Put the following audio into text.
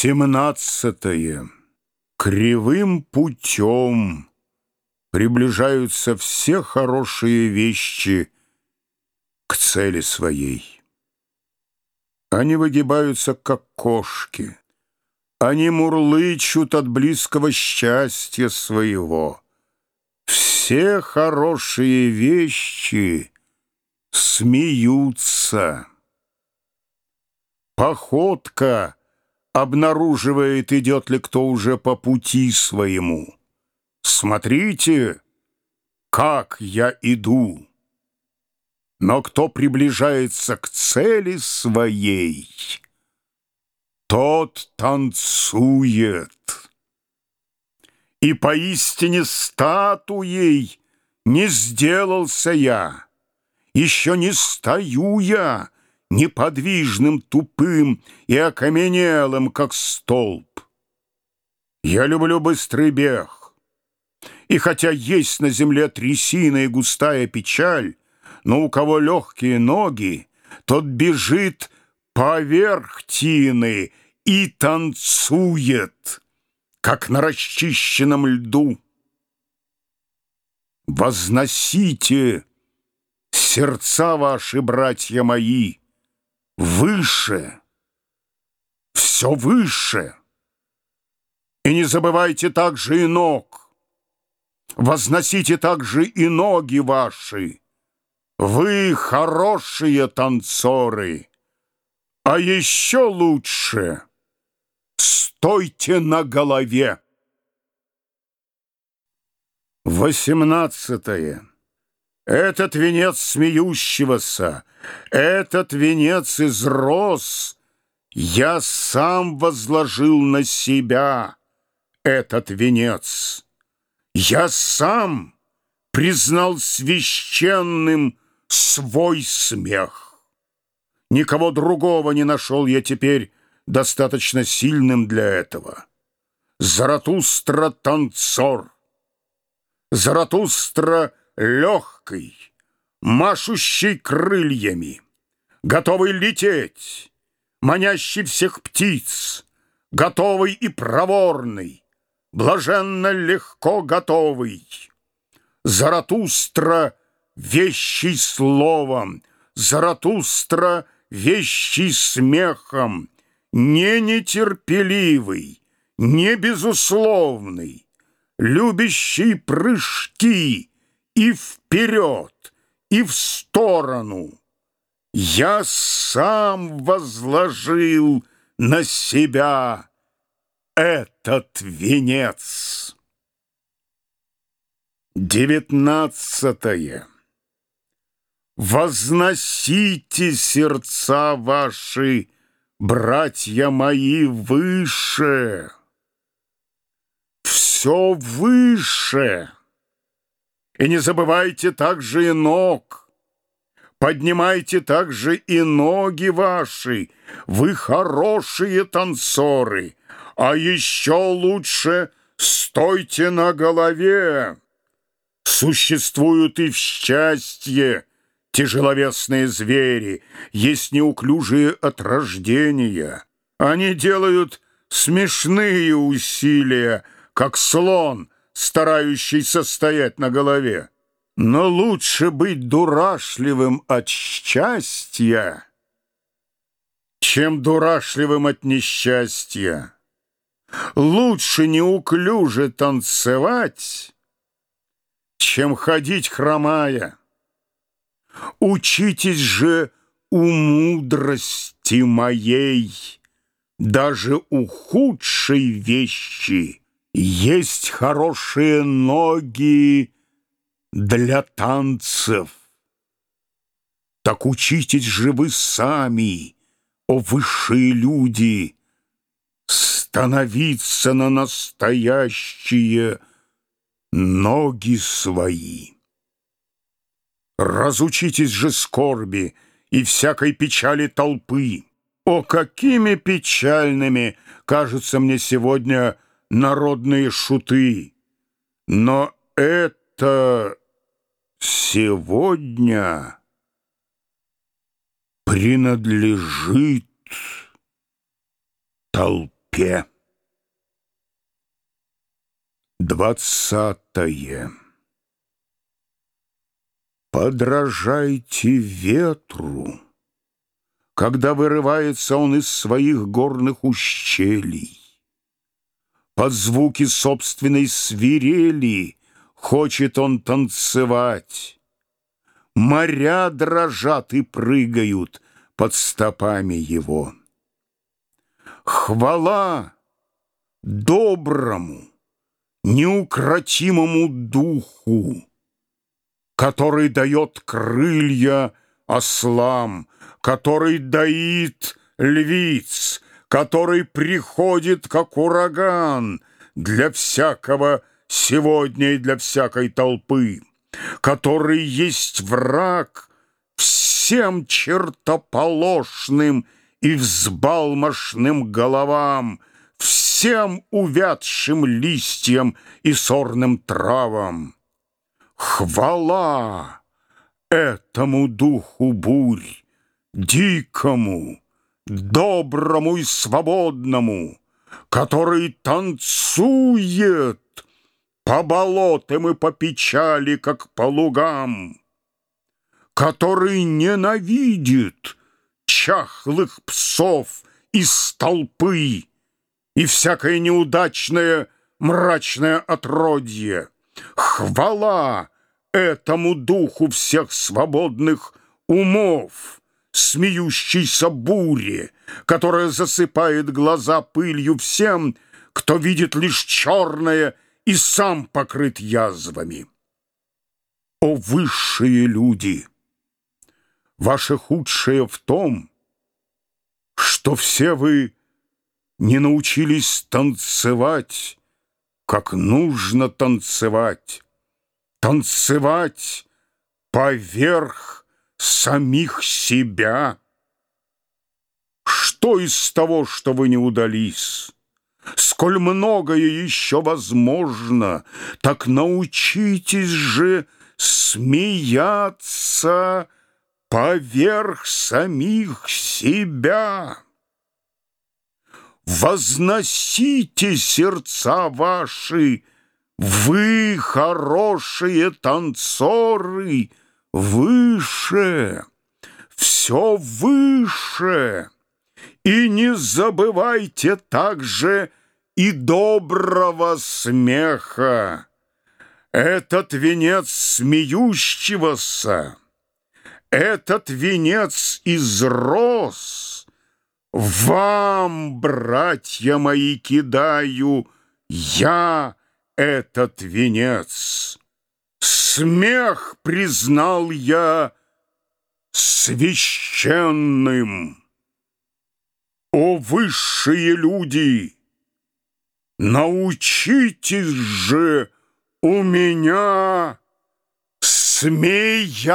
Семнадцатое. Кривым путем приближаются все хорошие вещи к цели своей. Они выгибаются, как кошки. Они мурлычут от близкого счастья своего. Все хорошие вещи смеются. Походка — обнаруживает, идет ли кто уже по пути своему. Смотрите, как я иду. Но кто приближается к цели своей, тот танцует. И поистине статуей не сделался я, еще не стою я, неподвижным, тупым и окаменелым, как столб. Я люблю быстрый бег, и хотя есть на земле трясина и густая печаль, но у кого легкие ноги, тот бежит поверх тины и танцует, как на расчищенном льду. Возносите сердца ваши, братья мои, выше, все выше. И не забывайте также и ног. Возносите также и ноги ваши. Вы хорошие танцоры. А еще лучше стойте на голове. Восемнадцатое. Этот венец смеющегося, этот венец из роз Я сам возложил на себя этот венец. Я сам признал священным свой смех. Никого другого не нашел я теперь достаточно сильным для этого. Заратустра — танцор. Легкий, машущий крыльями, готовый лететь, манящий всех птиц, готовый и проворный, блаженно легко готовый. Заратустра — вещий словом, Заратустра — вещий смехом, не нетерпеливый, не безусловный, любящий прыжки — и вперед, и в сторону. Я сам возложил на себя этот венец. Девятнадцатое. Возносите сердца ваши, братья мои, выше. Все выше. И не забывайте также и ног. Поднимайте также и ноги ваши. Вы хорошие танцоры. А еще лучше стойте на голове. Существуют и в счастье тяжеловесные звери, есть неуклюжие от рождения. Они делают смешные усилия, как слон — старающийся стоять на голове. Но лучше быть дурашливым от счастья, чем дурашливым от несчастья. Лучше неуклюже танцевать, чем ходить хромая. Учитесь же у мудрости моей, даже у худшей вещи — есть хорошие ноги для танцев. Так учитесь же вы сами, о высшие люди, становиться на настоящие ноги свои. Разучитесь же скорби и всякой печали толпы. О, какими печальными кажутся мне сегодня народные шуты. Но это сегодня принадлежит толпе. Двадцатое. Подражайте ветру, когда вырывается он из своих горных ущелий. Под звуки собственной свирели хочет он танцевать. Моря дрожат и прыгают под стопами его. Хвала доброму, неукротимому духу, который дает крылья ослам, который доит львиц, который приходит, как ураган, для всякого сегодня и для всякой толпы, который есть враг всем чертополошным и взбалмошным головам, всем увядшим листьям и сорным травам. Хвала этому духу бурь, дикому, доброму и свободному, который танцует по болотам и по печали, как по лугам, который ненавидит чахлых псов из толпы и всякое неудачное мрачное отродье. Хвала этому духу всех свободных умов, смеющейся буре, которая засыпает глаза пылью всем, кто видит лишь черное и сам покрыт язвами. О высшие люди! Ваше худшее в том, что все вы не научились танцевать, как нужно танцевать, танцевать поверх самих себя. Что из того, что вы не удались? Сколь многое еще возможно, так научитесь же смеяться поверх самих себя. Возносите сердца ваши, вы хорошие танцоры, выше, все выше. И не забывайте также и доброго смеха. Этот венец смеющегося, этот венец из роз Вам, братья мои, кидаю я этот венец. Смех признал я священным. О, высшие люди! Научитесь же у меня смеяться!